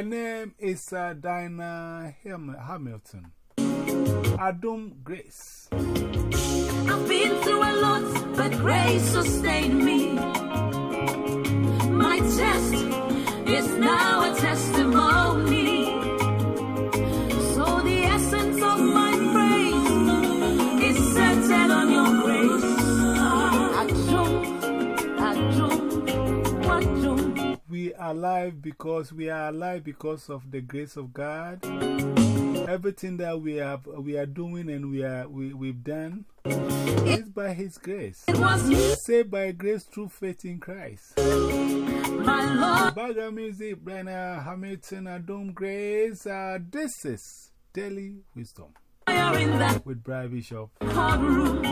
Her name is uh, Diana Ham Hamilton. Adom Grace. I've been through a lot, but grace sustained me. My test is now a testimony. Alive because we are alive because of the grace of God. Everything that we have, we are doing and we are, we, we've done is by His grace. It was you, Saved by grace through faith in Christ. my Lord. Background music, Brenna Hamilton, Adom Grace. Uh, this is Daily Wisdom Fire in that with Brad Bishop. courtroom.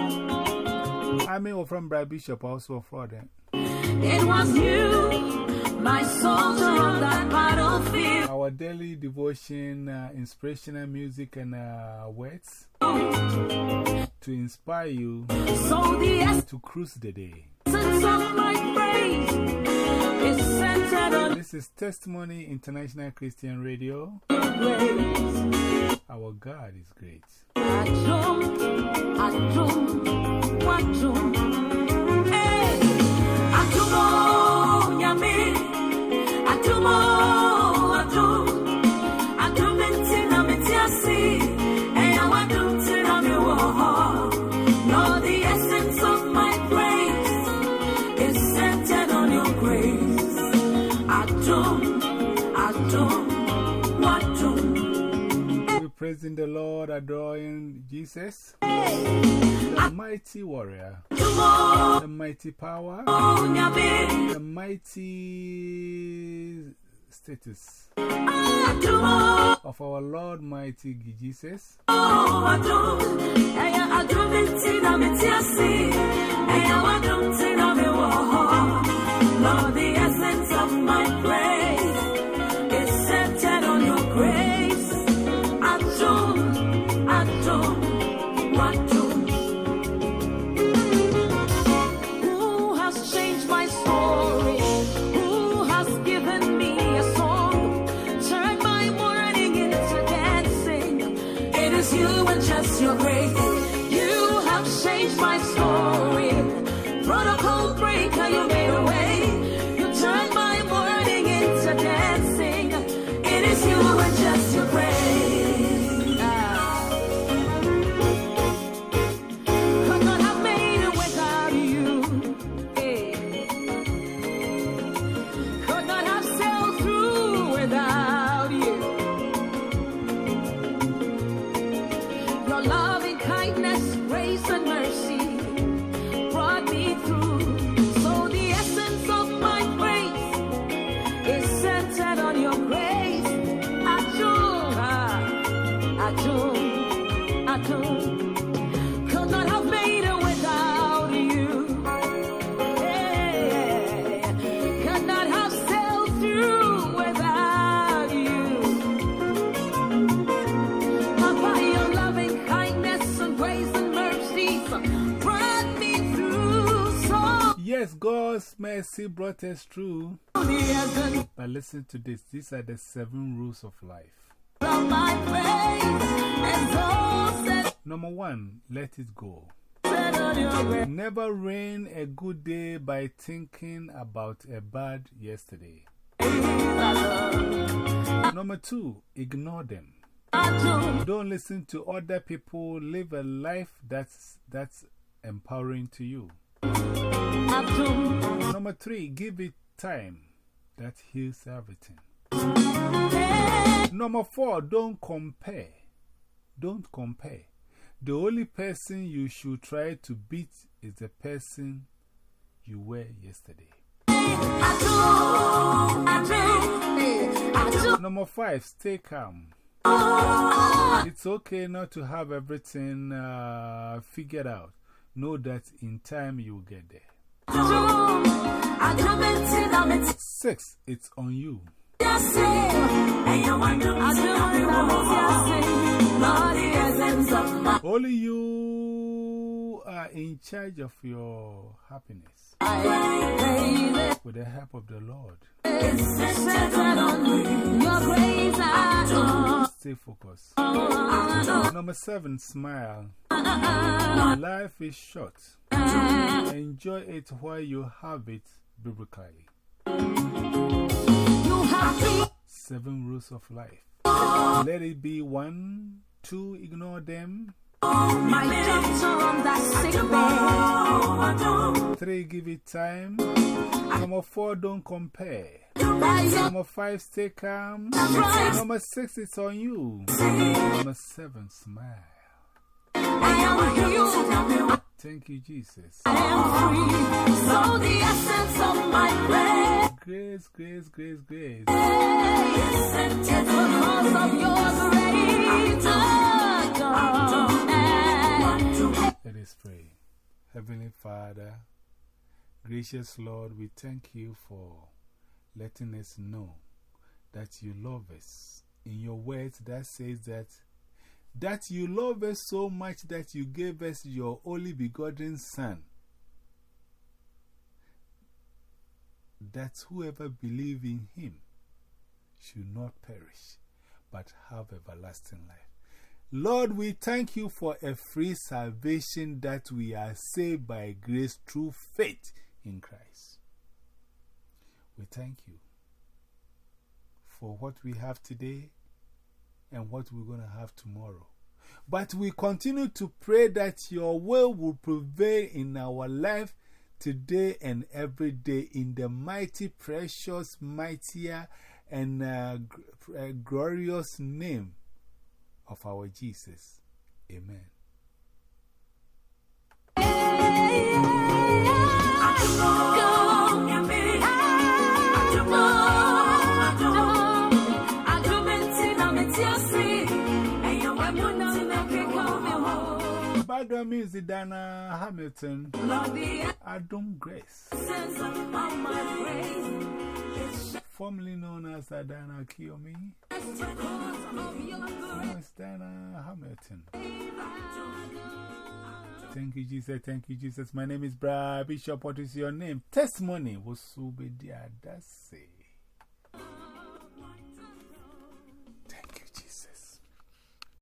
I mean, from Brad Bishop, also fraud. It was you, my soldier on that battlefield. Our daily devotion, uh, inspirational music, and uh, words to inspire you So the to cruise the day. essence of my praise is centered on This is Testimony International Christian Radio. grace. Our God is great. Adum, adum, wadum. Hey, We're praising the Lord, adoring Jesus, the mighty warrior, the mighty power, the mighty status of our Lord, mighty Jesus. adum. Eya adum enti na meti ase. Eya wadum ti na mi wo ho. Lord, the my praise is centered on your grace. Adum, adum, wadum. Who has changed my story? Who has given me a song? Turned my mourning into dancing. It is you and just your grace. You have changed my story. Protocol breaker, you made a way. Yes, God's mercy brought us through. But listen to this these are the seven rules of life. Number one, let it go. Never ruin a good day by thinking about a bad yesterday. Number two, ignore them. Don't listen to other people. Live a life that's, that's empowering to you. Number three, give it time. That heals everything. Number four, don't compare. Don't compare. The only person you should try to beat is the person you were yesterday. Number five, stay calm. It's okay not to have everything uh, figured out. know that in time you will get there. Six, it's on you. Only you are in charge of your happiness with the help of the Lord. Stay focused. Number seven, smile. Life is short. Enjoy it while you have it biblically. Seven rules of life. Let it be one, two, ignore them. Three, give it time. Number four, don't compare. Number five, stay calm. Number six, it's on you. Number seven, smile. Thank you, Jesus. Grace, grace, grace, grace. Let us pray. Heavenly Father, gracious Lord, we thank you for letting us know that you love us. In your words, that says that, that you love us so much that you gave us your only begotten Son. That whoever believes in him should not perish, but have everlasting life. Lord, we thank you for a free salvation that we are saved by grace through faith in Christ. We thank you for what we have today and what we're going to have tomorrow. But we continue to pray that your will will prevail in our life today and every day in the mighty, precious, mightier, and uh, uh, glorious name of our Jesus. Amen. Background music, Diana Hamilton. Adom Grace. Formerly known as Diana Akiwumi. Miss Diana Hamilton. Thank you, Jesus. Thank you, Jesus. My name is Brad Bishop. What is your name? Testimony was Subedia. That's it.